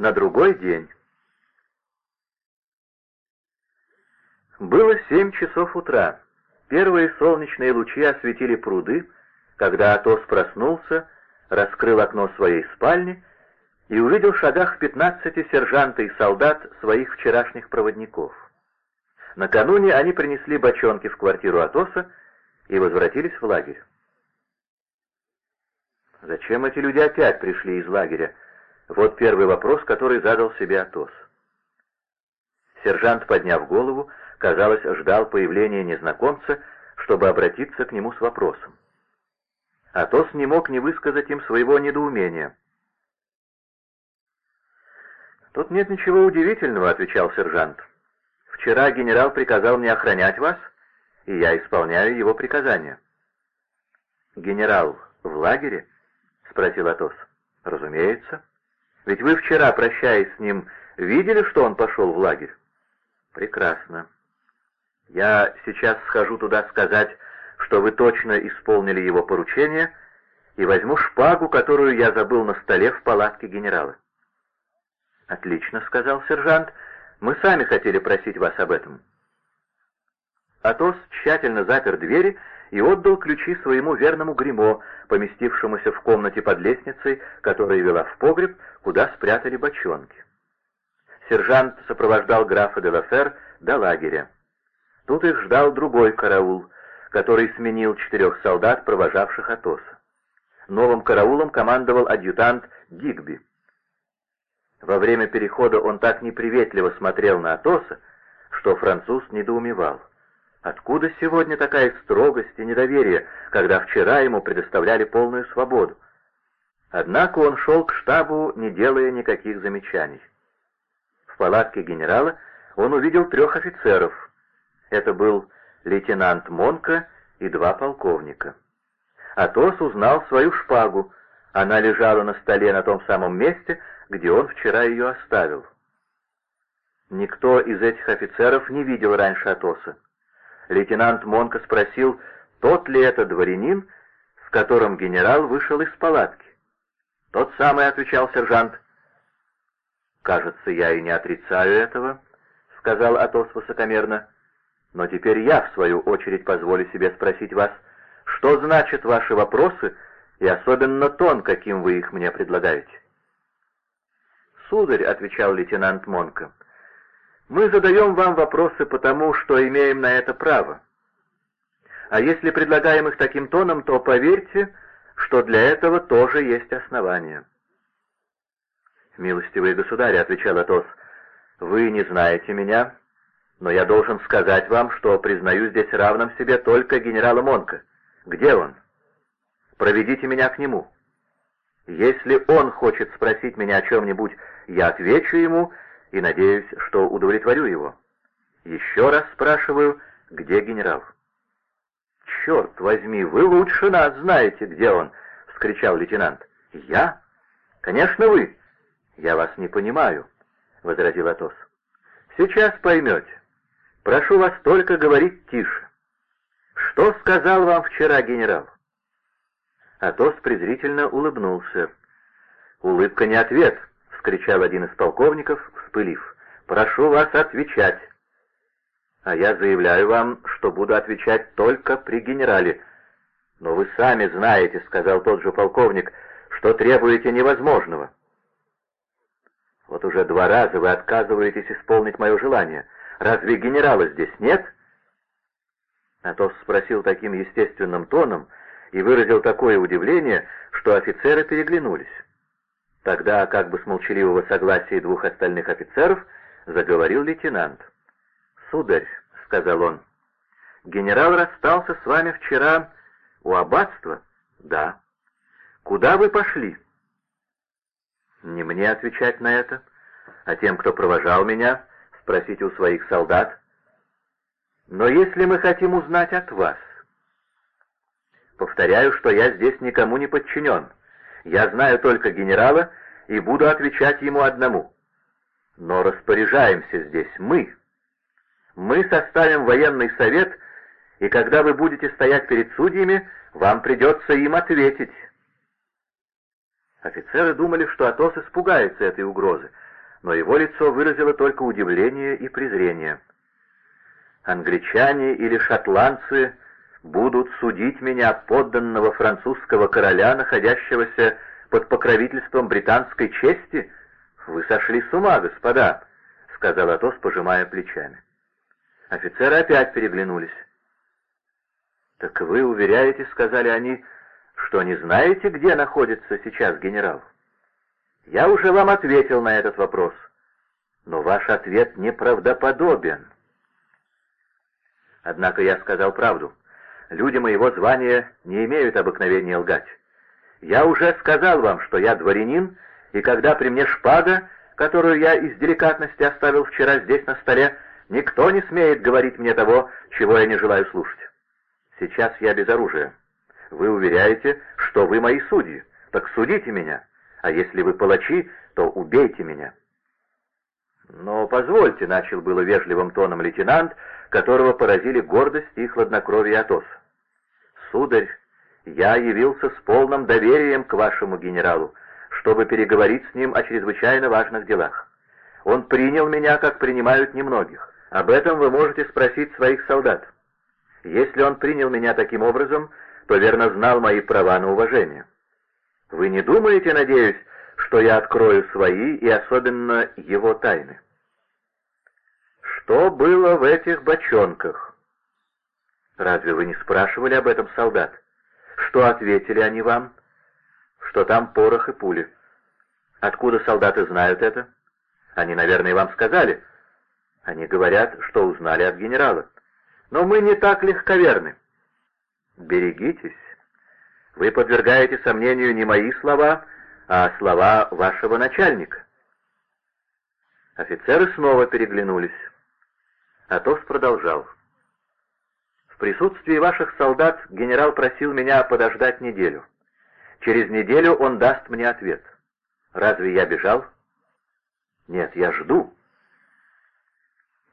На другой день. Было семь часов утра. Первые солнечные лучи осветили пруды, когда Атос проснулся, раскрыл окно своей спальни и увидел в шагах пятнадцати сержанта и солдат своих вчерашних проводников. Накануне они принесли бочонки в квартиру Атоса и возвратились в лагерь. Зачем эти люди опять пришли из лагеря? Вот первый вопрос, который задал себе Атос. Сержант, подняв голову, казалось, ждал появления незнакомца, чтобы обратиться к нему с вопросом. Атос не мог не высказать им своего недоумения. «Тут нет ничего удивительного», — отвечал сержант. «Вчера генерал приказал мне охранять вас, и я исполняю его приказания». «Генерал в лагере?» — спросил Атос. «Разумеется. Ведь вы вчера, прощаясь с ним, видели, что он пошел в лагерь?» «Прекрасно. Я сейчас схожу туда сказать, что вы точно исполнили его поручение, и возьму шпагу, которую я забыл на столе в палатке генерала». «Отлично», — сказал сержант. «Мы сами хотели просить вас об этом». Атос тщательно запер двери и отдал ключи своему верному гримо, поместившемуся в комнате под лестницей, которая вела в погреб, куда спрятали бочонки. Сержант сопровождал графа де Лафер до лагеря. Тут их ждал другой караул, который сменил четырех солдат, провожавших Атоса. Новым караулом командовал адъютант Дигби. Во время перехода он так неприветливо смотрел на Атоса, что француз недоумевал. Откуда сегодня такая строгость и недоверие, когда вчера ему предоставляли полную свободу? Однако он шел к штабу, не делая никаких замечаний. В палатке генерала он увидел трех офицеров. Это был лейтенант Монка и два полковника. Атос узнал свою шпагу. Она лежала на столе на том самом месте, где он вчера ее оставил. Никто из этих офицеров не видел раньше Атоса. Лейтенант Монко спросил, тот ли это дворянин, с которым генерал вышел из палатки. «Тот самый», — отвечал сержант. «Кажется, я и не отрицаю этого», — сказал Атос высокомерно. «Но теперь я, в свою очередь, позволю себе спросить вас, что значат ваши вопросы и особенно тон, каким вы их мне предлагаете?» «Сударь», — отвечал лейтенант Монко, — «мы задаем вам вопросы потому, что имеем на это право. А если предлагаем их таким тоном, то поверьте, что для этого тоже есть основания». «Милостивый государь», — отвечал Атос, — «вы не знаете меня, но я должен сказать вам, что признаю здесь равным себе только генерала Монка. Где он? Проведите меня к нему». Если он хочет спросить меня о чем-нибудь, я отвечу ему и надеюсь, что удовлетворю его. Еще раз спрашиваю, где генерал? «Черт возьми, вы лучше нас знаете, где он!» — вскричал лейтенант. «Я? Конечно, вы!» «Я вас не понимаю», — возразил Атос. «Сейчас поймете. Прошу вас только говорить тише. Что сказал вам вчера генерал?» Атос презрительно улыбнулся. «Улыбка не ответ», — вскричал один из полковников, вспылив. «Прошу вас отвечать». «А я заявляю вам, что буду отвечать только при генерале». «Но вы сами знаете», — сказал тот же полковник, — «что требуете невозможного». «Вот уже два раза вы отказываетесь исполнить мое желание. Разве генерала здесь нет?» Атос спросил таким естественным тоном, — и выразил такое удивление, что офицеры переглянулись. Тогда, как бы с молчаливого согласия двух остальных офицеров, заговорил лейтенант. «Сударь», — сказал он, — «генерал расстался с вами вчера у аббатства?» «Да». «Куда вы пошли?» «Не мне отвечать на это, а тем, кто провожал меня, спросить у своих солдат. Но если мы хотим узнать от вас, Повторяю, что я здесь никому не подчинен. Я знаю только генерала и буду отвечать ему одному. Но распоряжаемся здесь мы. Мы составим военный совет, и когда вы будете стоять перед судьями, вам придется им ответить. Офицеры думали, что Атос испугается этой угрозы, но его лицо выразило только удивление и презрение. «Англичане или шотландцы будут судить меня, подданного французского короля, находящегося под покровительством британской чести? Вы сошли с ума, господа», — сказал Атос, пожимая плечами. Офицеры опять переглянулись. «Так вы уверяете, — сказали они, — что не знаете, где находится сейчас генерал?» «Я уже вам ответил на этот вопрос, но ваш ответ неправдоподобен». Однако я сказал правду. Люди моего звания не имеют обыкновения лгать. Я уже сказал вам, что я дворянин, и когда при мне шпага, которую я из деликатности оставил вчера здесь на столе, никто не смеет говорить мне того, чего я не желаю слушать. Сейчас я без оружия. Вы уверяете, что вы мои судьи. Так судите меня. А если вы палачи, то убейте меня. Но позвольте, — начал было вежливым тоном лейтенант, которого поразили гордость и хладнокровие Атоса. Сударь, я явился с полным доверием к вашему генералу, чтобы переговорить с ним о чрезвычайно важных делах. Он принял меня, как принимают немногих. Об этом вы можете спросить своих солдат. Если он принял меня таким образом, то верно знал мои права на уважение. Вы не думаете, надеюсь, что я открою свои и особенно его тайны? Что было в этих бочонках? Разве вы не спрашивали об этом солдат? Что ответили они вам? Что там порох и пули. Откуда солдаты знают это? Они, наверное, вам сказали. Они говорят, что узнали от генерала. Но мы не так легковерны. Берегитесь. Вы подвергаете сомнению не мои слова, а слова вашего начальника. Офицеры снова переглянулись. Атос продолжал. «В присутствии ваших солдат генерал просил меня подождать неделю. Через неделю он даст мне ответ. Разве я бежал? Нет, я жду.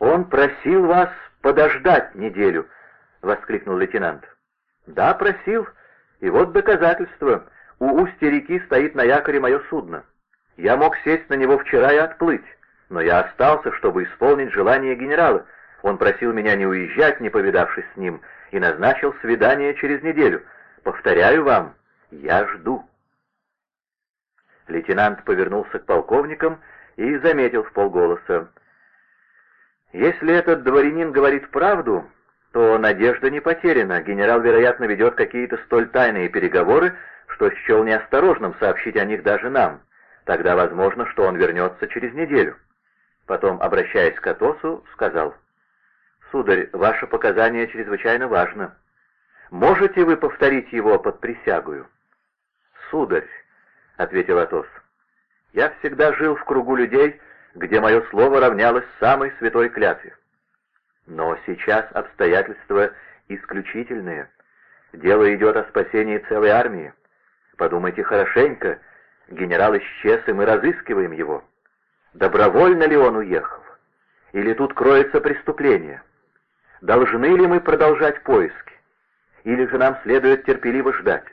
Он просил вас подождать неделю, — воскликнул лейтенант. Да, просил, и вот доказательство. У устья реки стоит на якоре мое судно. Я мог сесть на него вчера и отплыть, но я остался, чтобы исполнить желание генерала. Он просил меня не уезжать, не повидавшись с ним, и назначил свидание через неделю. Повторяю вам, я жду. Лейтенант повернулся к полковникам и заметил в полголоса. Если этот дворянин говорит правду, то надежда не потеряна. Генерал, вероятно, ведет какие-то столь тайные переговоры, что счел неосторожным сообщить о них даже нам. Тогда возможно, что он вернется через неделю. Потом, обращаясь к Атосу, сказал, «Сударь, ваше показание чрезвычайно важно. Можете вы повторить его под присягую?» «Сударь», — ответил Атос, — «я всегда жил в кругу людей, где мое слово равнялось самой святой клятве. Но сейчас обстоятельства исключительные. Дело идет о спасении целой армии. Подумайте хорошенько, генерал исчез, и мы разыскиваем его. Добровольно ли он уехал? Или тут кроется преступление? Должны ли мы продолжать поиски? Или же нам следует терпеливо ждать?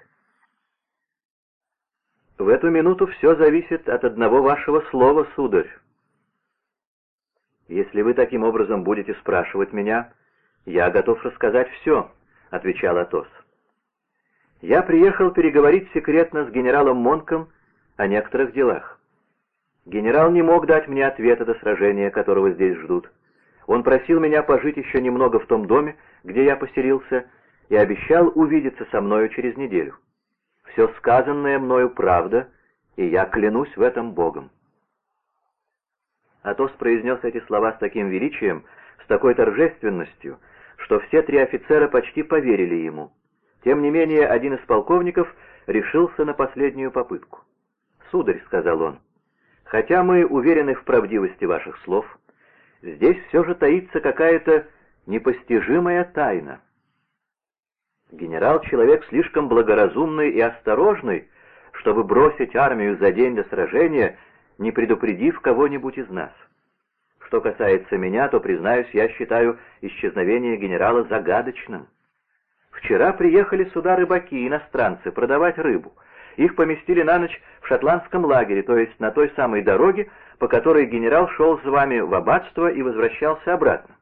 В эту минуту все зависит от одного вашего слова, сударь. «Если вы таким образом будете спрашивать меня, я готов рассказать все», — отвечал Атос. «Я приехал переговорить секретно с генералом Монком о некоторых делах. Генерал не мог дать мне ответа до сражения, которого здесь ждут. Он просил меня пожить еще немного в том доме, где я поселился, и обещал увидеться со мною через неделю. Все сказанное мною правда, и я клянусь в этом Богом. Атос произнес эти слова с таким величием, с такой торжественностью, что все три офицера почти поверили ему. Тем не менее, один из полковников решился на последнюю попытку. «Сударь», — сказал он, — «хотя мы уверены в правдивости ваших слов, здесь все же таится какая-то непостижимая тайна». Генерал — человек слишком благоразумный и осторожный, чтобы бросить армию за день до сражения не предупредив кого-нибудь из нас. Что касается меня, то, признаюсь, я считаю исчезновение генерала загадочным. Вчера приехали сюда рыбаки, иностранцы, продавать рыбу, Их поместили на ночь в шотландском лагере, то есть на той самой дороге, по которой генерал шел с вами в аббатство и возвращался обратно.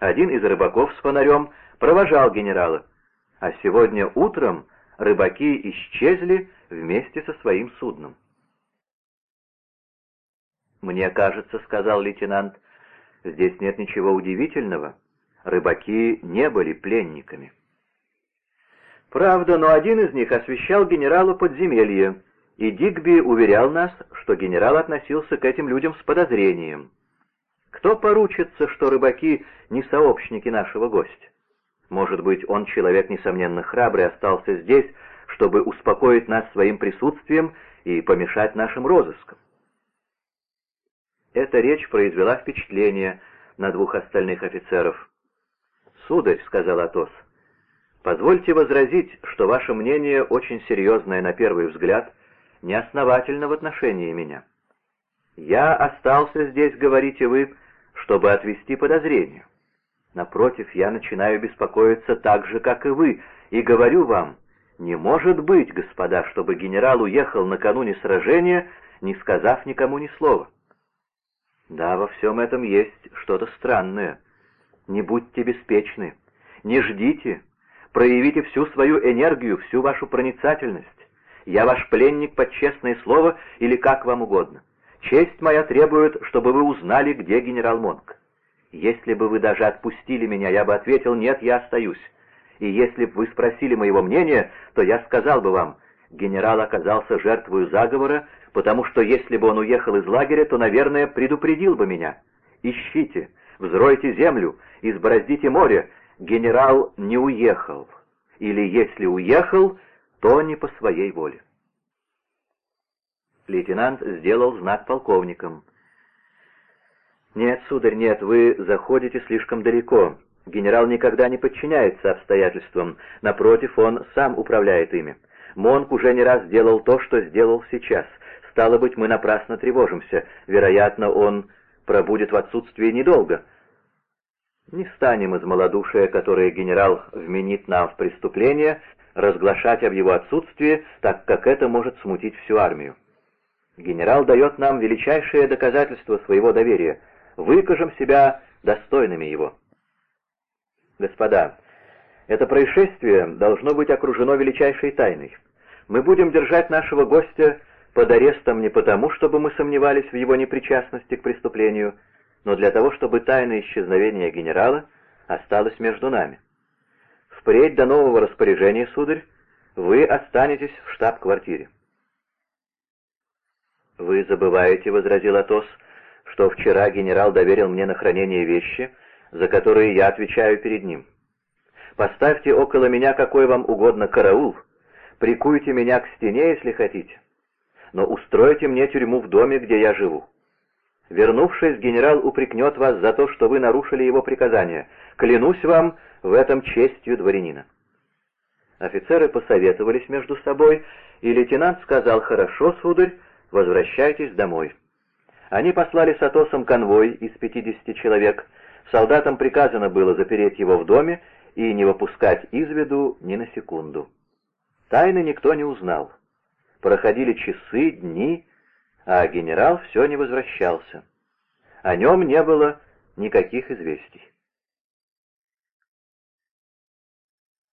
Один из рыбаков с фонарем провожал генерала, а сегодня утром рыбаки исчезли вместе со своим судном. «Мне кажется, — сказал лейтенант, — здесь нет ничего удивительного. Рыбаки не были пленниками». Правда, но один из них освещал генералу подземелье, и Дигби уверял нас, что генерал относился к этим людям с подозрением. Кто поручится, что рыбаки не сообщники нашего гостя? Может быть, он человек, несомненно, храбрый, остался здесь, чтобы успокоить нас своим присутствием и помешать нашим розыскам. Эта речь произвела впечатление на двух остальных офицеров. «Сударь», — сказал Атос, — Позвольте возразить, что ваше мнение очень серьезное на первый взгляд, неосновательно в отношении меня. Я остался здесь, говорите вы, чтобы отвести подозрение. Напротив, я начинаю беспокоиться так же, как и вы, и говорю вам, не может быть, господа, чтобы генерал уехал накануне сражения, не сказав никому ни слова. Да, во всем этом есть что-то странное. Не будьте беспечны, не ждите, проявите всю свою энергию, всю вашу проницательность. Я ваш пленник под честное слово или как вам угодно. Честь моя требует, чтобы вы узнали, где генерал Монк. Если бы вы даже отпустили меня, я бы ответил, нет, я остаюсь. И если бы вы спросили моего мнения, то я сказал бы вам, генерал оказался жертвой заговора, потому что если бы он уехал из лагеря, то, наверное, предупредил бы меня. Ищите, взройте землю, избороздите море, генерал не уехал, или если уехал, то не по своей воле. Лейтенант сделал знак полковникам. «Нет, сударь, нет, вы заходите слишком далеко. Генерал никогда не подчиняется обстоятельствам, напротив, он сам управляет ими. Монк уже не раз сделал то, что сделал сейчас. Стало быть, мы напрасно тревожимся. Вероятно, он пробудет в отсутствии недолго. Не станем из малодушия, которое генерал вменит нам в преступление, разглашать об его отсутствии, так как это может смутить всю армию. Генерал дает нам величайшее доказательство своего доверия. Выкажем себя достойными его. Господа, это происшествие должно быть окружено величайшей тайной. Мы будем держать нашего гостя под арестом не потому, чтобы мы сомневались в его непричастности к преступлению, но для того, чтобы тайна исчезновения генерала осталась между нами. Впредь до нового распоряжения, сударь, вы останетесь в штаб-квартире. «Вы забываете, — возразил Атос, — что вчера генерал доверил мне на хранение вещи, за которые я отвечаю перед ним. Поставьте около меня какой вам угодно караул, прикуйте меня к стене, если хотите, но устройте мне тюрьму в доме, где я живу. Вернувшись, генерал упрекнет вас за то, что вы нарушили его приказание. Клянусь вам в этом честью дворянина». Офицеры посоветовались между собой, и лейтенант сказал, «Хорошо, сударь, возвращайтесь домой». Они послали с Атосом конвой из 50 человек. Солдатам приказано было запереть его в доме и не выпускать из виду ни на секунду. Тайны никто не узнал. Проходили часы, дни, а генерал все не возвращался. О нем не было никаких известий.